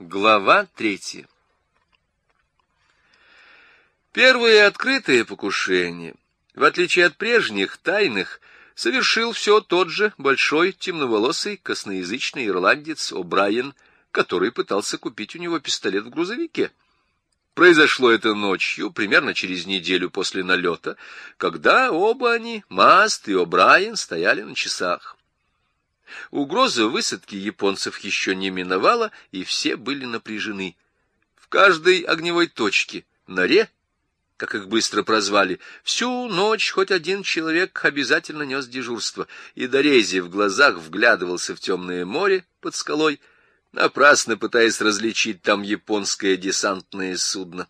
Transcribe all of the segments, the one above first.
Глава третья Первое открытое покушение, в отличие от прежних тайных, совершил все тот же большой темноволосый косноязычный ирландец О'Брайен, который пытался купить у него пистолет в грузовике. Произошло это ночью, примерно через неделю после налета, когда оба они, Маст и О'Брайен, стояли на часах. Угроза высадки японцев еще не миновала, и все были напряжены. В каждой огневой точке, норе, как их быстро прозвали, всю ночь хоть один человек обязательно нес дежурство, и Дорези в глазах вглядывался в темное море под скалой, напрасно пытаясь различить там японское десантное судно.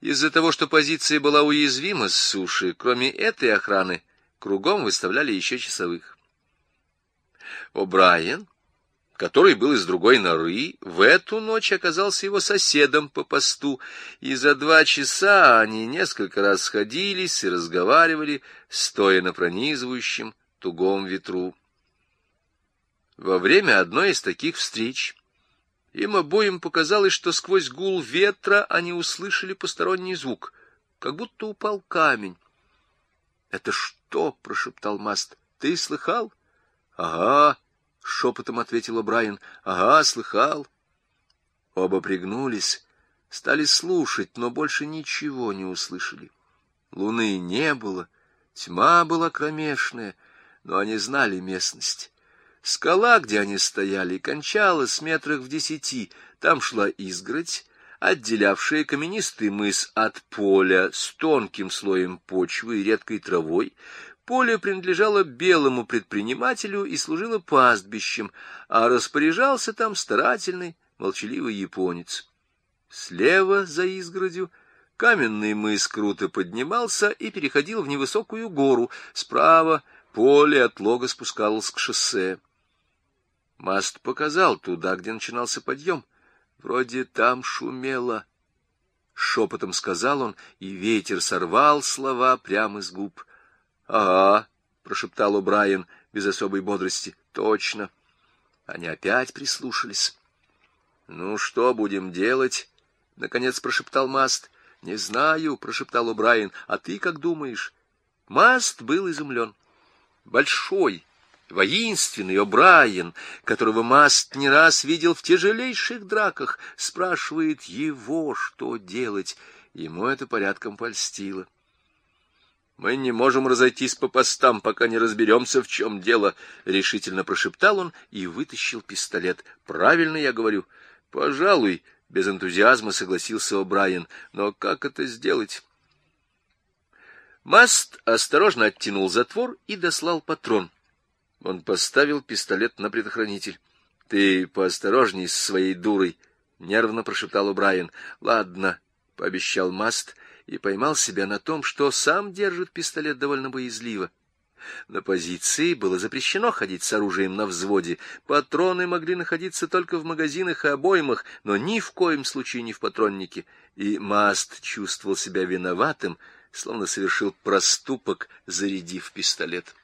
Из-за того, что позиция была уязвима с суши, кроме этой охраны, кругом выставляли еще часовых. О'Брайен, который был из другой норы, в эту ночь оказался его соседом по посту, и за два часа они несколько раз сходились и разговаривали, стоя на пронизывающем тугом ветру. Во время одной из таких встреч им обоим показалось, что сквозь гул ветра они услышали посторонний звук, как будто упал камень. — Это что? — прошептал Маст. — Ты слыхал? — Ага, — шепотом ответила Брайан. — Ага, слыхал. Оба пригнулись, стали слушать, но больше ничего не услышали. Луны не было, тьма была кромешная, но они знали местность. Скала, где они стояли, кончалась метрах в десяти. Там шла изгородь, отделявшая каменистый мыс от поля с тонким слоем почвы и редкой травой, Поле принадлежало белому предпринимателю и служило пастбищем, а распоряжался там старательный, молчаливый японец. Слева, за изгородью, каменный мыс круто поднимался и переходил в невысокую гору, справа поле от лога спускалось к шоссе. Маст показал туда, где начинался подъем. Вроде там шумело. Шепотом сказал он, и ветер сорвал слова прямо с губ —— Ага, — прошептал О'Брайен без особой бодрости. — Точно. Они опять прислушались. — Ну, что будем делать? — наконец прошептал Маст. — Не знаю, — прошептал О'Брайен. — А ты как думаешь? Маст был изумлен. Большой, воинственный О'Брайен, которого Маст не раз видел в тяжелейших драках, спрашивает его, что делать. Ему это порядком польстило. Мы не можем разойтись по постам, пока не разберемся, в чем дело, — решительно прошептал он и вытащил пистолет. — Правильно я говорю. — Пожалуй, — без энтузиазма согласился О'Брайен. — Но как это сделать? Маст осторожно оттянул затвор и дослал патрон. Он поставил пистолет на предохранитель. — Ты поосторожней с своей дурой, — нервно прошептал О'Брайен. — Ладно, — пообещал Маст, — и поймал себя на том, что сам держит пистолет довольно боязливо. На позиции было запрещено ходить с оружием на взводе. Патроны могли находиться только в магазинах и обоймах, но ни в коем случае не в патроннике. И Маст чувствовал себя виноватым, словно совершил проступок, зарядив пистолет.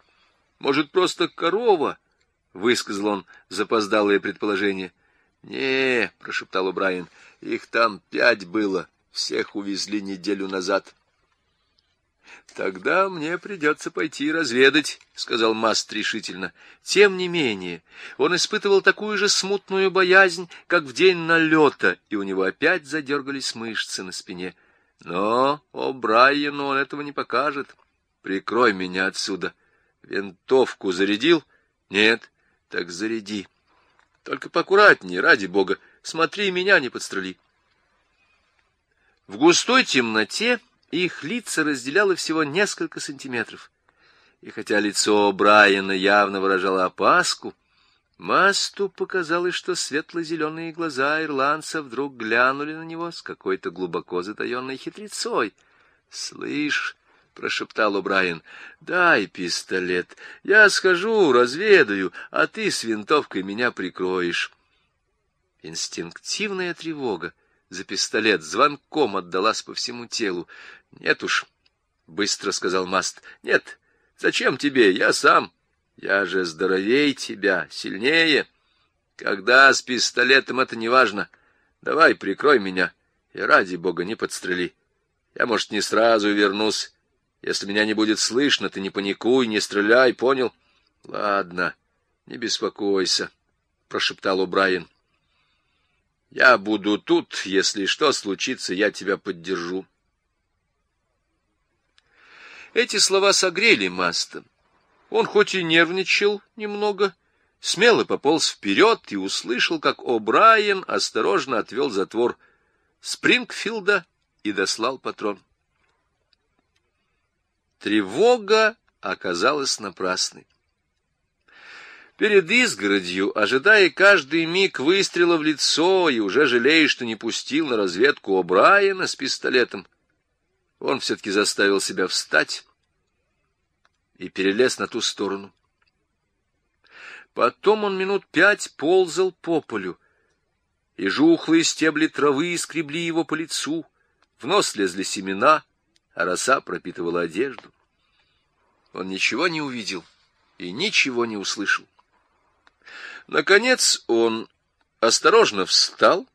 «Может, просто корова?» — высказал он запоздалое предположение. «Не», — прошептал Брайан, — «их там пять было». Всех увезли неделю назад. Тогда мне придется пойти разведать, сказал Маст решительно. Тем не менее, он испытывал такую же смутную боязнь, как в день налета, и у него опять задергались мышцы на спине. Но о Брайану он этого не покажет. Прикрой меня отсюда. Винтовку зарядил? Нет. Так заряди. Только поаккуратнее, ради бога. Смотри, меня не подстрели. В густой темноте их лица разделяло всего несколько сантиметров. И хотя лицо Брайана явно выражало опаску, Масту показалось, что светло-зеленые глаза ирландца вдруг глянули на него с какой-то глубоко затаенной хитрецой. — Слышь, — прошептал О'Брайен, — дай пистолет. Я схожу, разведаю, а ты с винтовкой меня прикроешь. Инстинктивная тревога за пистолет, звонком отдалась по всему телу. — Нет уж, — быстро сказал Маст. — Нет, зачем тебе? Я сам. Я же здоровей тебя, сильнее. Когда с пистолетом, это не важно. Давай, прикрой меня, и ради бога не подстрели. Я, может, не сразу вернусь. Если меня не будет слышно, ты не паникуй, не стреляй, понял? Ладно, не беспокойся, прошептал О'Брайен. Я буду тут, если что случится, я тебя поддержу. Эти слова согрели Маста. Он хоть и нервничал немного, смело пополз вперед и услышал, как О'Брайен осторожно отвел затвор Спрингфилда и дослал патрон. Тревога оказалась напрасной. Перед изгородью, ожидая каждый миг выстрела в лицо и уже жалея, что не пустил на разведку О'Брайена с пистолетом, он все-таки заставил себя встать и перелез на ту сторону. Потом он минут пять ползал по полю, и жухлые стебли травы скребли его по лицу, в нос лезли семена, а роса пропитывала одежду. Он ничего не увидел и ничего не услышал. Наконец он осторожно встал,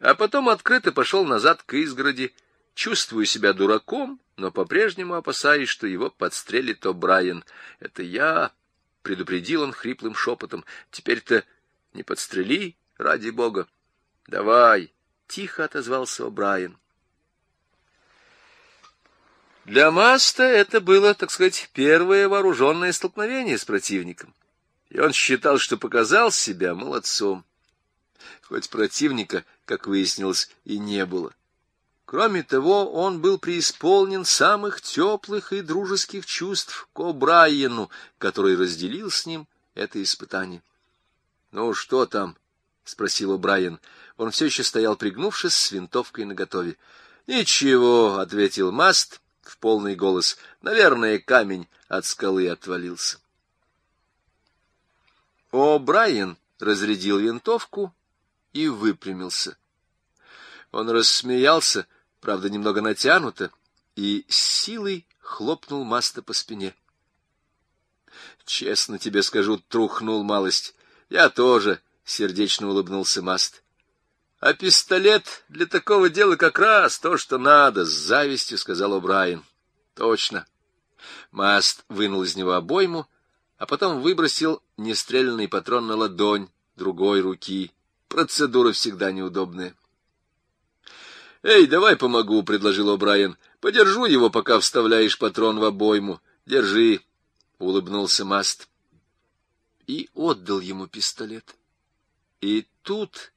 а потом открыто пошел назад к изгороди, чувствуя себя дураком, но по-прежнему опасаясь, что его подстрелит О'Брайен. «Это я!» — предупредил он хриплым шепотом. «Теперь-то не подстрели, ради бога!» «Давай!» — тихо отозвался О'Брайен. Для Маста это было, так сказать, первое вооруженное столкновение с противником, и он считал, что показал себя молодцом, хоть противника, как выяснилось, и не было. Кроме того, он был преисполнен самых теплых и дружеских чувств к О'Брайену, который разделил с ним это испытание. — Ну, что там? — спросил О'Брайен. Он все еще стоял, пригнувшись, с винтовкой наготове. — Ничего, — ответил Маст, в полный голос. Наверное, камень от скалы отвалился. О, Брайан разрядил винтовку и выпрямился. Он рассмеялся, правда, немного натянуто, и с силой хлопнул Маста по спине. Честно тебе скажу, трухнул малость. Я тоже, — сердечно улыбнулся Маст. А пистолет для такого дела как раз то, что надо, — с завистью сказал О'Брайен. — Точно. Маст вынул из него обойму, а потом выбросил нестрелянный патрон на ладонь другой руки. Процедура всегда неудобная. — Эй, давай помогу, — предложил О'Брайен. — Подержу его, пока вставляешь патрон в обойму. Держи, — улыбнулся Маст. И отдал ему пистолет. И тут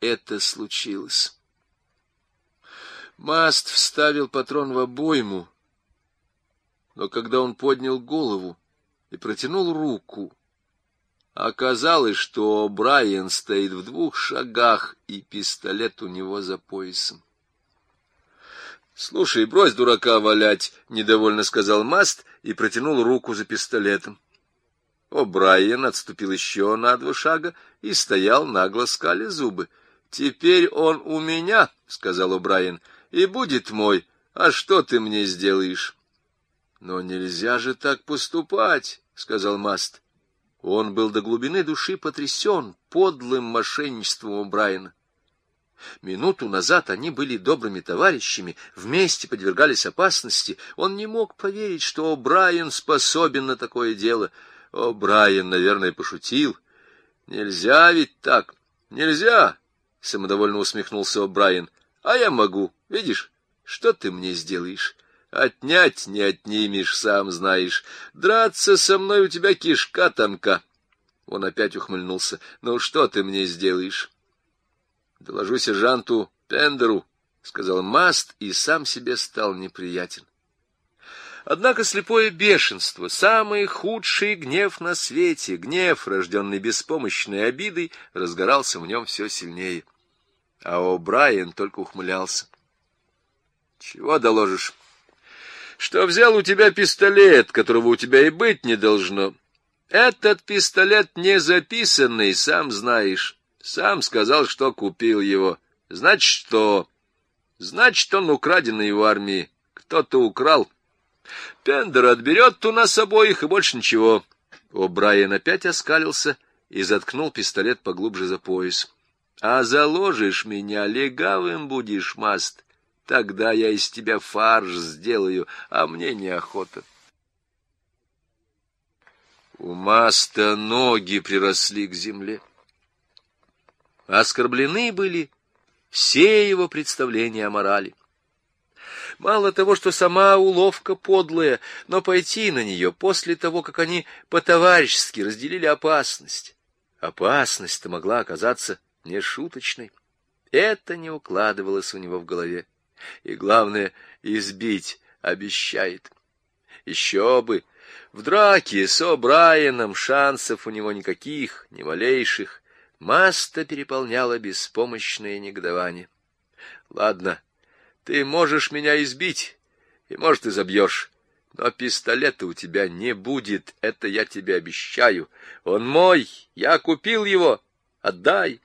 это случилось. Маст вставил патрон в обойму, но когда он поднял голову и протянул руку, оказалось, что Брайан стоит в двух шагах, и пистолет у него за поясом. «Слушай, брось дурака валять!» — недовольно сказал Маст и протянул руку за пистолетом. О, Брайан отступил еще на два шага и стоял нагло скали зубы. «Теперь он у меня», — сказал О'Брайен, — «и будет мой. А что ты мне сделаешь?» «Но нельзя же так поступать», — сказал Маст. Он был до глубины души потрясен подлым мошенничеством О'Брайена. Минуту назад они были добрыми товарищами, вместе подвергались опасности. Он не мог поверить, что О'Брайен способен на такое дело. О'Брайен, наверное, пошутил. Нельзя ведь так. Нельзя. — самодовольно усмехнулся О'Брайен. — А я могу. Видишь, что ты мне сделаешь? Отнять не отнимешь, сам знаешь. Драться со мной у тебя кишка тонка. Он опять ухмыльнулся. — Ну, что ты мне сделаешь? — Доложу сержанту Пендеру, — сказал Маст, и сам себе стал неприятен. Однако слепое бешенство, самый худший гнев на свете, гнев, рожденный беспомощной обидой, разгорался в нем все сильнее. А О'Брайен только ухмылялся. — Чего доложишь? — Что взял у тебя пистолет, которого у тебя и быть не должно. Этот пистолет не записанный, сам знаешь. Сам сказал, что купил его. Значит, что? Значит, он украденный в армии. Кто-то украл. — Пендер отберет у нас обоих, и больше ничего. О'Брайен опять оскалился и заткнул пистолет поглубже за пояс. А заложишь меня, легавым будешь, маст. Тогда я из тебя фарш сделаю, а мне неохота. У маста ноги приросли к земле. Оскорблены были все его представления о морали. Мало того, что сама уловка подлая, но пойти на нее после того, как они по-товарищески разделили опасность. Опасность-то могла оказаться нешуточной. Это не укладывалось у него в голове. И главное, избить обещает. Еще бы! В драке с О'Брайеном шансов у него никаких, ни малейших. Маста переполняла беспомощное негодование. Ладно, ты можешь меня избить, и, может, и забьешь. Но пистолета у тебя не будет, это я тебе обещаю. Он мой, я купил его, отдай.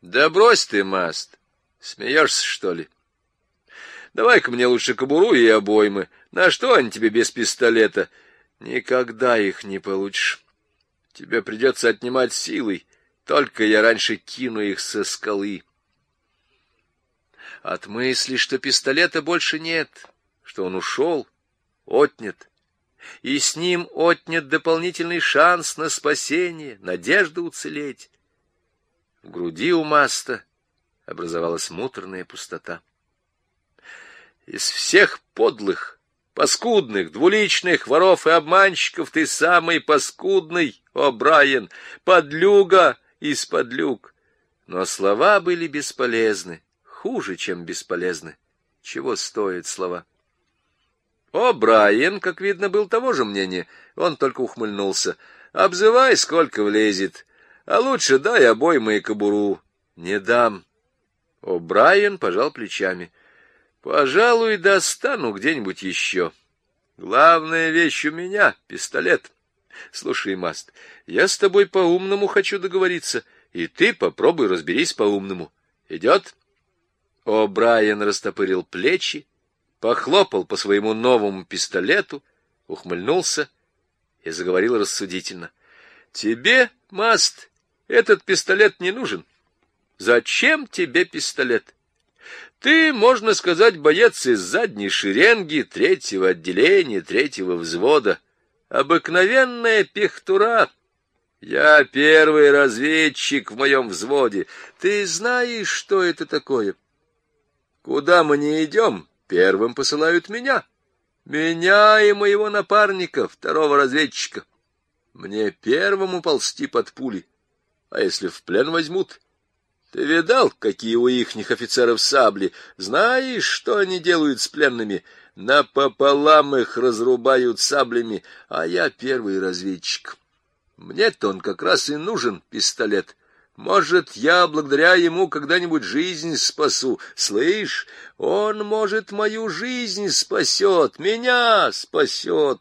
Да брось ты, Маст, смеешься, что ли? Давай-ка мне лучше кобуру и обоймы. На что они тебе без пистолета? Никогда их не получишь. Тебе придется отнимать силой. Только я раньше кину их со скалы. От мысли, что пистолета больше нет, что он ушел, отнят, и с ним отнят дополнительный шанс на спасение, надежда уцелеть. В груди у Маста образовалась муторная пустота. Из всех подлых, паскудных, двуличных воров и обманщиков ты самый паскудный, о, Брайан, подлюга из подлюг. Но слова были бесполезны, хуже, чем бесполезны. Чего стоят слова? О, Брайан, как видно, был того же мнения. Он только ухмыльнулся. Обзывай, сколько влезет. А лучше дай обоймы и кобуру. Не дам. О, Брайан пожал плечами. Пожалуй, достану где-нибудь еще. Главная вещь у меня — пистолет. Слушай, Маст, я с тобой по-умному хочу договориться, и ты попробуй разберись по-умному. Идет? О, Брайан растопырил плечи, похлопал по своему новому пистолету, ухмыльнулся и заговорил рассудительно. — Тебе, Маст, этот пистолет не нужен. Зачем тебе пистолет? Ты, можно сказать, боец из задней шеренги третьего отделения, третьего взвода. Обыкновенная пехтура. Я первый разведчик в моем взводе. Ты знаешь, что это такое? — Куда мы не идем, первым посылают меня. Меня и моего напарника, второго разведчика. Мне первому ползти под пули. А если в плен возьмут? Ты видал, какие у ихних офицеров сабли? Знаешь, что они делают с пленными? Напополам их разрубают саблями, а я первый разведчик. Мне-то он как раз и нужен, пистолет. Может, я благодаря ему когда-нибудь жизнь спасу. Слышь, он, может, мою жизнь спасет, меня спасет.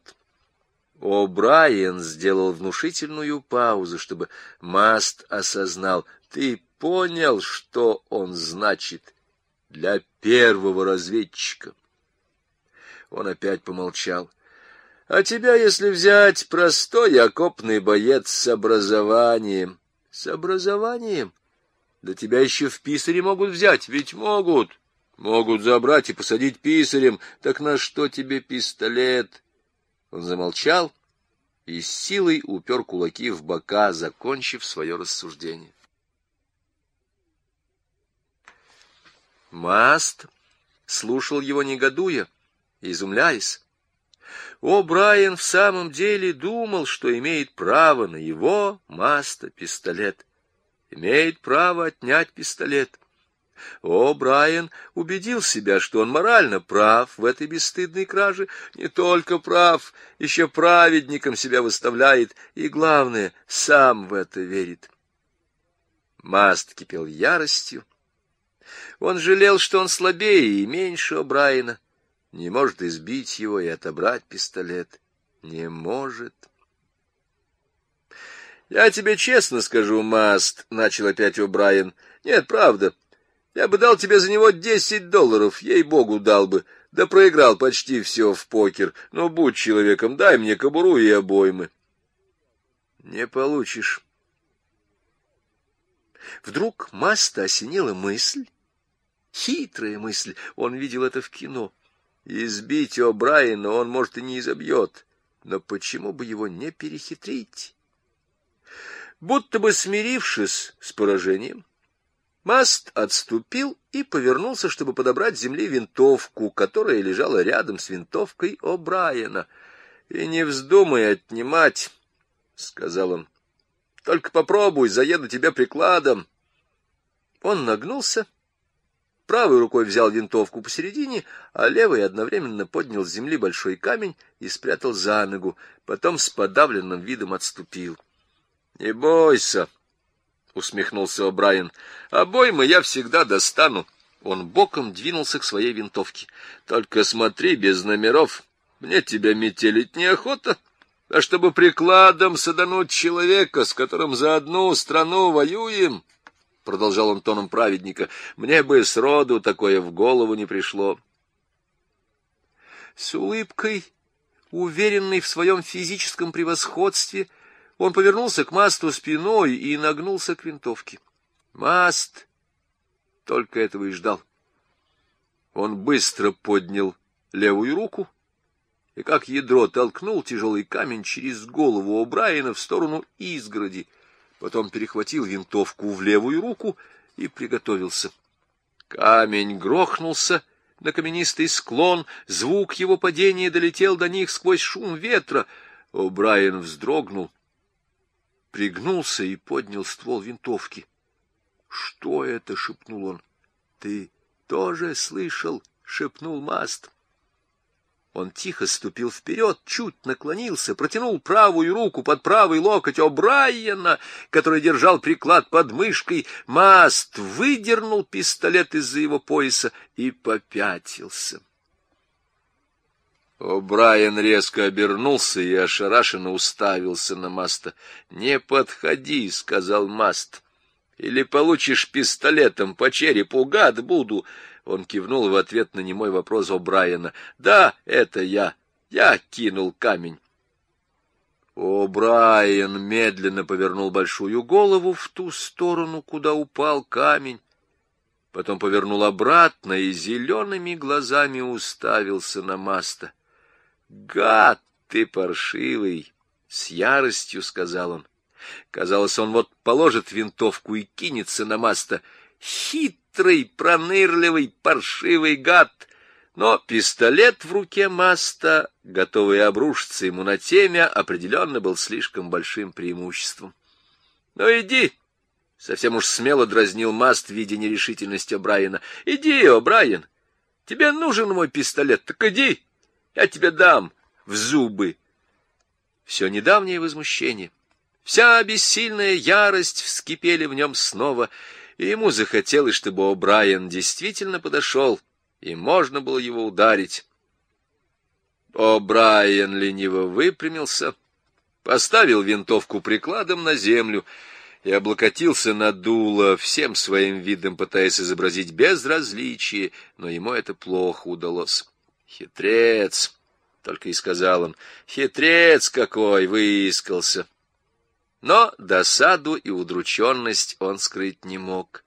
О, Брайан сделал внушительную паузу, чтобы Маст осознал. Ты понял, что он значит для первого разведчика? Он опять помолчал. А тебя, если взять, простой окопный боец с образованием, с образованием. Да тебя еще в писаре могут взять, ведь могут. Могут забрать и посадить писарем. Так на что тебе пистолет? Он замолчал и с силой упер кулаки в бока, закончив свое рассуждение. Маст слушал его негодуя, изумляясь. О, Брайан в самом деле думал, что имеет право на его, Маста, пистолет. Имеет право отнять пистолет. О, Брайан убедил себя, что он морально прав в этой бесстыдной краже. Не только прав, еще праведником себя выставляет, и, главное, сам в это верит. Маст кипел яростью. Он жалел, что он слабее и меньше О'Брайена не может избить его и отобрать пистолет. Не может. «Я тебе честно скажу, Маст», — начал опять О'Брайен. «Нет, правда. Я бы дал тебе за него десять долларов, ей-богу, дал бы. Да проиграл почти все в покер. Но будь человеком, дай мне кобуру и обоймы». «Не получишь», Вдруг Маста осенила мысль, хитрая мысль, он видел это в кино. Избить О'Брайена он, может, и не изобьет, но почему бы его не перехитрить? Будто бы смирившись с поражением, Маст отступил и повернулся, чтобы подобрать с земли винтовку, которая лежала рядом с винтовкой О'Брайена. — И не вздумай отнимать, — сказал он. — Только попробуй, заеду тебя прикладом. Он нагнулся, правой рукой взял винтовку посередине, а левой одновременно поднял с земли большой камень и спрятал за ногу, потом с подавленным видом отступил. — Не бойся, усмехнулся О'Брайен. Обоймы я всегда достану. Он боком двинулся к своей винтовке. Только смотри без номеров. Мне тебя метелить неохота. А чтобы прикладом садануть человека, с которым за одну страну воюем, продолжал он тоном праведника, мне бы сроду такое в голову не пришло. С улыбкой, уверенный в своем физическом превосходстве, он повернулся к масту спиной и нагнулся к винтовке. Маст только этого и ждал. Он быстро поднял левую руку и, как ядро, толкнул тяжелый камень через голову О'Брайена в сторону изгороди, потом перехватил винтовку в левую руку и приготовился. Камень грохнулся на каменистый склон, звук его падения долетел до них сквозь шум ветра. О'Брайен вздрогнул пригнулся и поднял ствол винтовки. — Что это? — шепнул он. — Ты тоже слышал? — шепнул Маст. Он тихо ступил вперед, чуть наклонился, протянул правую руку под правый локоть О'Брайена, который держал приклад под мышкой. Маст выдернул пистолет из-за его пояса и попятился. О'Брайен резко обернулся и ошарашенно уставился на Маста. — Не подходи, — сказал Маст, — или получишь пистолетом по черепу, гад буду. Он кивнул в ответ на немой вопрос О'Брайена. — Да, это я. Я кинул камень. О'Брайен медленно повернул большую голову в ту сторону, куда упал камень, потом повернул обратно и зелеными глазами уставился на Маста. Гад ты паршивый! — с яростью сказал он. Казалось, он вот положит винтовку и кинется на маста. Хитрый, пронырливый, паршивый гад! Но пистолет в руке маста, готовый обрушиться ему на темя, определенно был слишком большим преимуществом. — Ну, иди! — совсем уж смело дразнил маст, видя нерешительность О'Брайена. — Иди, О'Брайен! Тебе нужен мой пистолет, так иди! Я тебе дам в зубы. Все недавнее возмущение, вся бессильная ярость вскипели в нем снова, и ему захотелось, чтобы О'Брайен действительно подошел, и можно было его ударить. О'Брайен лениво выпрямился, поставил винтовку прикладом на землю и облокотился на дуло, всем своим видом пытаясь изобразить безразличие, но ему это плохо удалось. Хитрец, только и сказал он. Хитрец какой выискался. Но досаду и удрученность он скрыть не мог.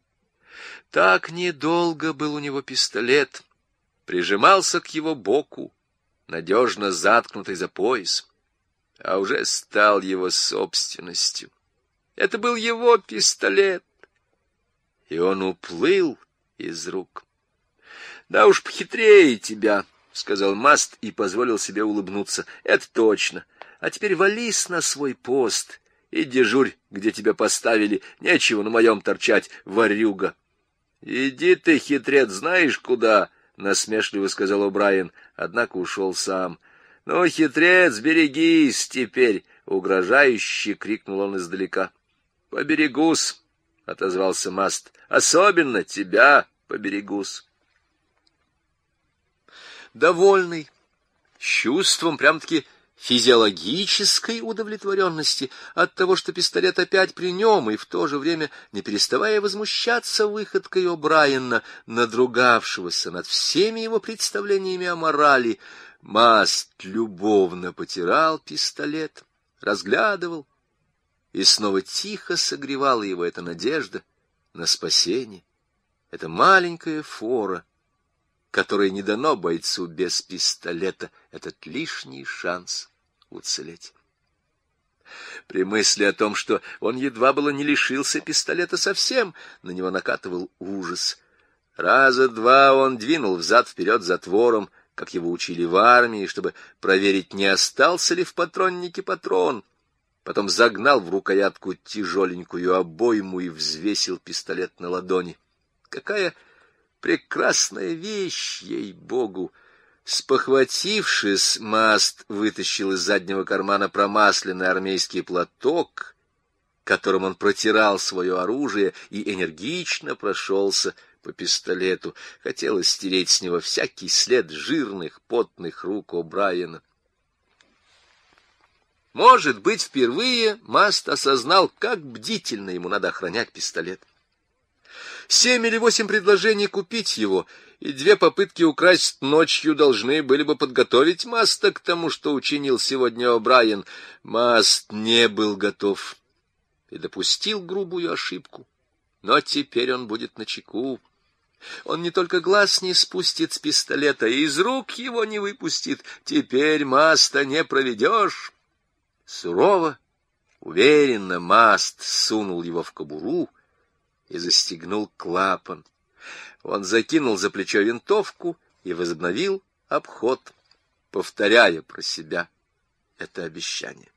Так недолго был у него пистолет, прижимался к его боку, надежно заткнутый за пояс, а уже стал его собственностью. Это был его пистолет, и он уплыл из рук. Да уж похитрее тебя, — сказал Маст и позволил себе улыбнуться. — Это точно. А теперь вались на свой пост и дежурь, где тебя поставили. Нечего на моем торчать, ворюга. — Иди ты, хитрец, знаешь куда? — насмешливо сказал О'Брайен, однако ушел сам. — Ну, хитрец, берегись теперь! — угрожающе крикнул он издалека. — Поберегусь! — отозвался Маст. — Особенно тебя поберегусь довольный, с чувством прям-таки физиологической удовлетворенности от того, что пистолет опять при нем, и в то же время не переставая возмущаться выходкой О'Брайена, надругавшегося над всеми его представлениями о морали, Маст любовно потирал пистолет, разглядывал, и снова тихо согревала его эта надежда, на спасение. Это маленькая фора, которой не дано бойцу без пистолета этот лишний шанс уцелеть. При мысли о том, что он едва было не лишился пистолета совсем, на него накатывал ужас. Раза два он двинул взад-вперед затвором, как его учили в армии, чтобы проверить, не остался ли в патроннике патрон. Потом загнал в рукоятку тяжеленькую обойму и взвесил пистолет на ладони. Какая прекрасная вещь, ей-богу! Спохватившись, Маст вытащил из заднего кармана промасленный армейский платок, которым он протирал свое оружие, и энергично прошелся по пистолету. Хотелось стереть с него всякий след жирных, потных рук О'Брайена. Может быть, впервые Маст осознал, как бдительно ему надо охранять пистолет. Семь или восемь предложений купить его и две попытки украсть ночью должны были бы подготовить Маста к тому, что учинил сегодня О'Брайен. Маст не был готов и допустил грубую ошибку. Но теперь он будет начеку. Он не только глаз не спустит с пистолета, и из рук его не выпустит. Теперь Маста не проведешь. Сурово, уверенно Маст сунул его в кобуру и застегнул клапан. Он закинул за плечо винтовку и возобновил обход, повторяя про себя это обещание.